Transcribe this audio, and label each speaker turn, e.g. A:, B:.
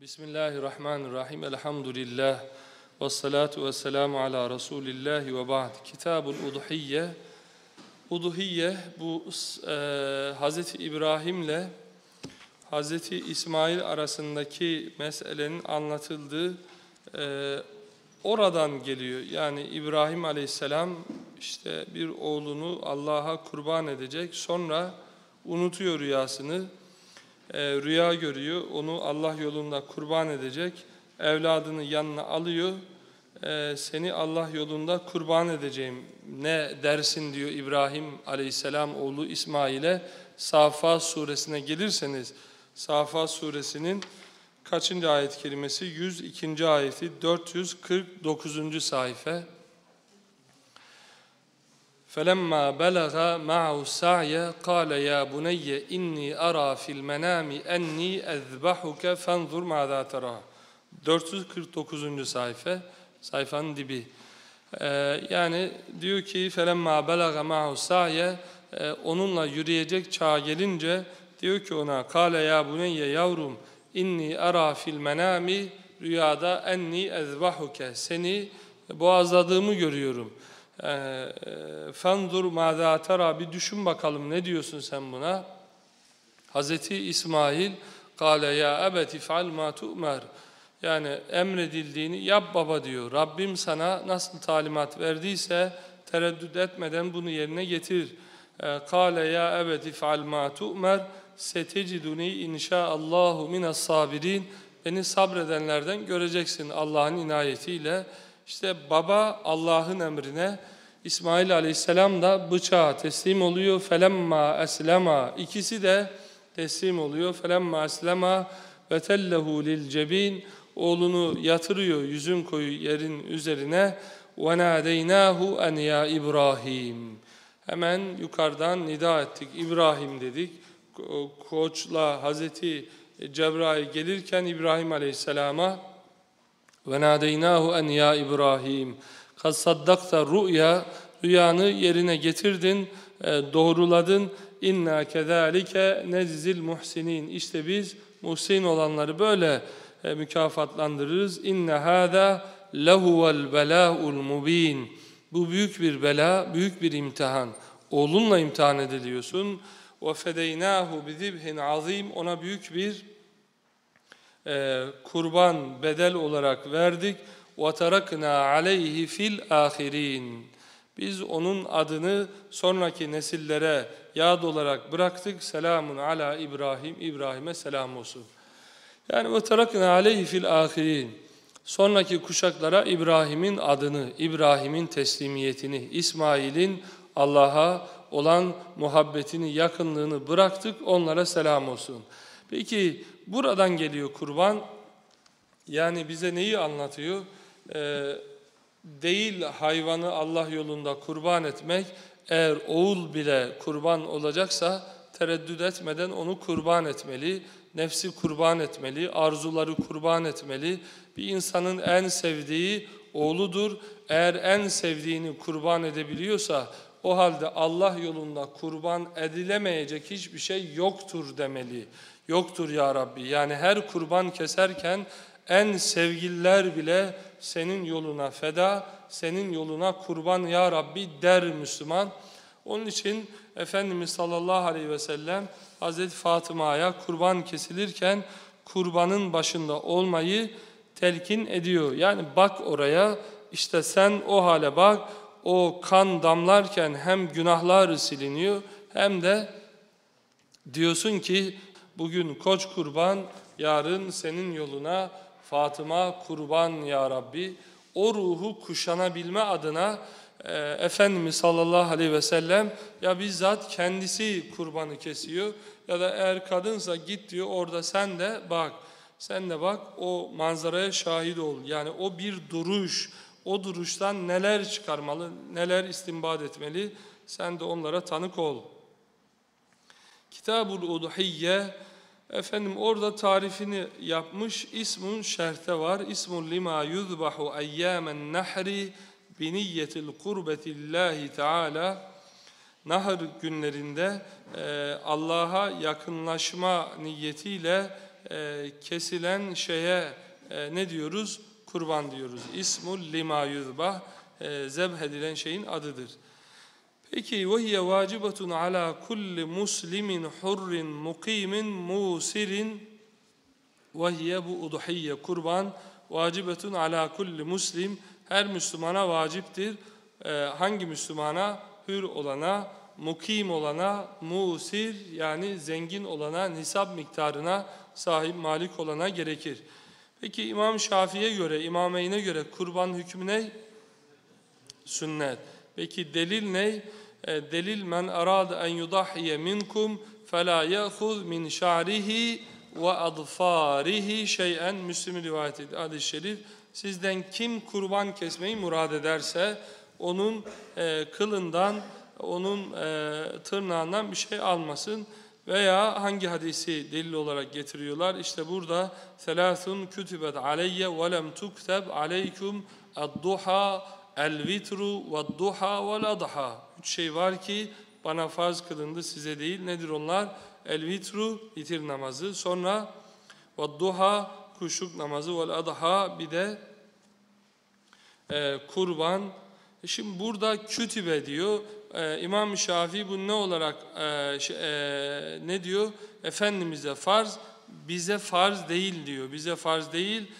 A: Bismillahirrahmanirrahim. Elhamdülillah. Ve salatu ve selamu ala Resulillah ve ba'd. Kitabul Uduhiyye. Uduhiyye bu e, Hz. İbrahim'le Hz. İsmail arasındaki meselenin anlatıldığı e, oradan geliyor. Yani İbrahim aleyhisselam işte bir oğlunu Allah'a kurban edecek. Sonra unutuyor rüyasını e, rüya görüyor, onu Allah yolunda kurban edecek, evladını yanına alıyor, e, seni Allah yolunda kurban edeceğim, ne dersin diyor İbrahim aleyhisselam oğlu İsmail'e, Safa suresine gelirseniz, Safa suresinin kaçıncı ayet kelimesi? 102. ayeti, 449. sayfa. فَلَمَّا بَلَغَ مَعَهُ السَّعْيَ قَالَ يَا بُنَيَّ إِنِّي أَرَى فِي الْمَنَامِ أَنِّي أَذْبَحُكَ فَانْظُرْ مَاذَا تَرَى 449. sayfa, sayfanın dibi. Ee, yani diyor ki فَلَمَّا بَلَغَ مَعَهُ السَّعْيَ ee, Onunla yürüyecek çağa gelince diyor ki ona قَالَ يَا بُنَيَّ yavrum inni ara fil menami rüyada enni ezbahuke seni boğazladığımı görüyorum. Fendur mâzâ tera bir düşün bakalım ne diyorsun sen buna? Hazreti İsmail kâle ya ebeti feal mâ tu'mer yani emredildiğini yap baba diyor. Rabbim sana nasıl talimat verdiyse tereddüt etmeden bunu yerine getir. Kâle ya ebeti feal mâ tu'mer seteciduni inşaallahu minas sabirin beni sabredenlerden göreceksin Allah'ın inayetiyle. İşte baba Allah'ın emrine, İsmail aleyhisselam da bıçağa teslim oluyor. Felemma eslema ikisi de teslim oluyor. Felemma eslema ve tellehu lil cebin oğlunu yatırıyor yüzün koyu yerin üzerine. Ve nadeynahu en ya İbrahim. Hemen yukarıdan nida ettik. İbrahim dedik. Koçla Hazreti Cebrail gelirken İbrahim aleyhisselama ve nadeynahu en ya İbrahim. Kad saddakta rüya rüyanı yerine getirdin, e, doğruladın. İnna kezalike neczil muhsinin. İşte biz muhsin olanları böyle e, mükafatlandırırız. İnne hâzâ lehuvel belâ'ul mubin. Bu büyük bir bela, büyük bir imtihan. Oğlunla imtihan ediliyorsun. Fedeynahu bizibhin azim. Ona büyük bir e, kurban bedel olarak verdik. وَتَرَكْنَا عَلَيْهِ fil ahirin. Biz onun adını sonraki nesillere yad olarak bıraktık. Selamun ala İbrahim, İbrahim'e selam olsun. Yani وَتَرَكْنَا عَلَيْهِ fil ahirin. Sonraki kuşaklara İbrahim'in adını, İbrahim'in teslimiyetini, İsmail'in Allah'a olan muhabbetini, yakınlığını bıraktık. Onlara selam olsun. Peki buradan geliyor kurban. Yani bize neyi anlatıyor? Ee, değil hayvanı Allah yolunda kurban etmek, eğer oğul bile kurban olacaksa tereddüt etmeden onu kurban etmeli, nefsi kurban etmeli, arzuları kurban etmeli. Bir insanın en sevdiği oğludur. Eğer en sevdiğini kurban edebiliyorsa o halde Allah yolunda kurban edilemeyecek hiçbir şey yoktur demeli. Yoktur ya Rabbi. Yani her kurban keserken en sevgililer bile senin yoluna feda, senin yoluna kurban ya Rabbi der Müslüman. Onun için Efendimiz sallallahu aleyhi ve sellem Hazreti Fatıma'ya kurban kesilirken kurbanın başında olmayı telkin ediyor. Yani bak oraya işte sen o hale bak o kan damlarken hem günahlar siliniyor hem de diyorsun ki bugün koç kurban yarın senin yoluna. Fatıma kurban ya Rabbi. O ruhu kuşanabilme adına e, Efendimiz sallallahu aleyhi ve sellem ya bizzat kendisi kurbanı kesiyor ya da eğer kadınsa git diyor orada sen de bak. Sen de bak o manzaraya şahit ol. Yani o bir duruş o duruştan neler çıkarmalı neler istinbat etmeli sen de onlara tanık ol. Kitabul Uduhiyye Efendim orada tarifini yapmış. İsmun şerhte var. İsmun lima yuzbahu eyyamen nahri bi niyyetil kurbetillahi teala. Nahr günlerinde e, Allah'a yakınlaşma niyetiyle e, kesilen şeye e, ne diyoruz? Kurban diyoruz. İsmul lima yuzbah e, zebh edilen şeyin adıdır. Hiye vacibetun ala kulli muslimin hurrin mukimin musirin ve hiye bu udhiyye kurban vacibetun ala kulli muslim her Müslümana vaciptir. Ee, hangi Müslümana? Hür olana, mukim olana, musir yani zengin olana, nisab miktarına sahip malik olana gerekir. Peki İmam Şafii'ye göre, İmameyn'e göre kurban hükmü ne? Sünnet. Peki delil ne? E, delil men arad en yudahhiye minkum fela ya'khuz min şa'rihi ve adfarihi şey'en Müslim rivayet ediyor hadis-i şerif. Sizden kim kurban kesmeyi murad ederse onun e, kılından, onun e, tırnağından bir şey almasın. Veya hangi hadisi delil olarak getiriyorlar? İşte burada selasun kütübet aleyye ve lem tukteb aleykum ad-duha el-vitru ve-duha vel-adha. Üç şey var ki bana farz kılındı size değil. Nedir onlar? El-vitru vitir namazı. Sonra ve-duha kuşluk namazı vel-adha bir de e, kurban. Şimdi burada kütübe diyor. Ee, İmam Şafii bu ne olarak e, şey, e, ne diyor? Efendimiz'e farz, bize farz değil diyor. Bize farz değil